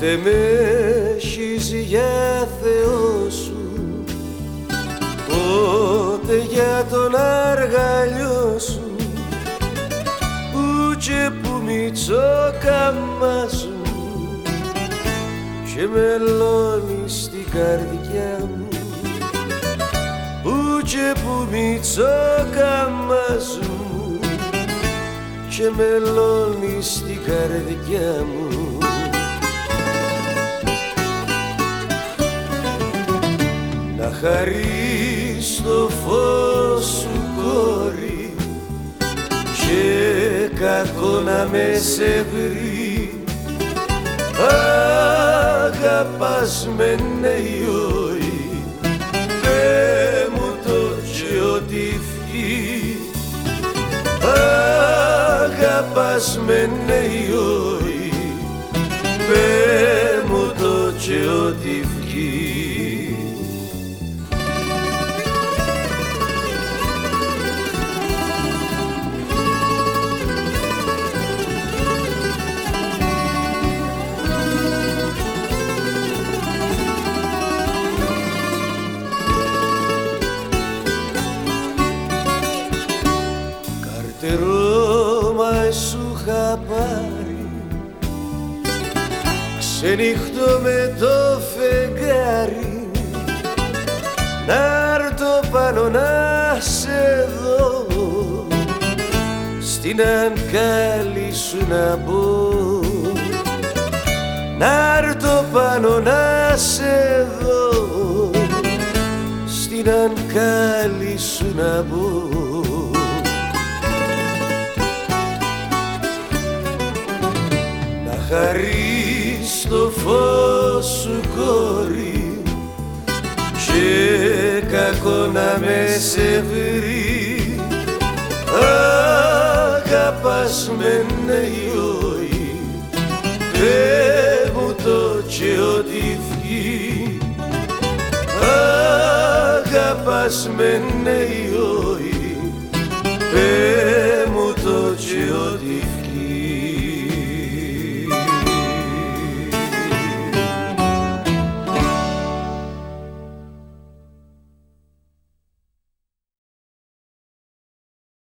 Πότε με έχεις για Θεό σου Πότε για τον αργαλιό σου Που και που μητσοκαμάς μου Και μελώνεις στην καρδιά μου. Που και που μητσοκαμάς μου Και μελώνεις στην καρδιά μου χαρείς το φως σου κόρη και κακό να με σε βρει αγαπάς με νεϊόη πέ μου το και ό,τι φύγει αγαπάς με νεϊόη πέ μου το και ό,τι φύγει Ρώμα σου είχα πάρει. Ξενύχτω με το φεγγάρι. Να'ρθω πάνω να σε δω. Στην αγκάλι σου να μπω. Να'ρθω πάνω να σε δω. Στην αγκάλι σου να μπω χαρείς το φως σου κόρη. Και κακό να με σε βρει. Αγαπάς με νεϊόη πέ μου το και ό,τι βγει. Αγαπάς με νεϊόη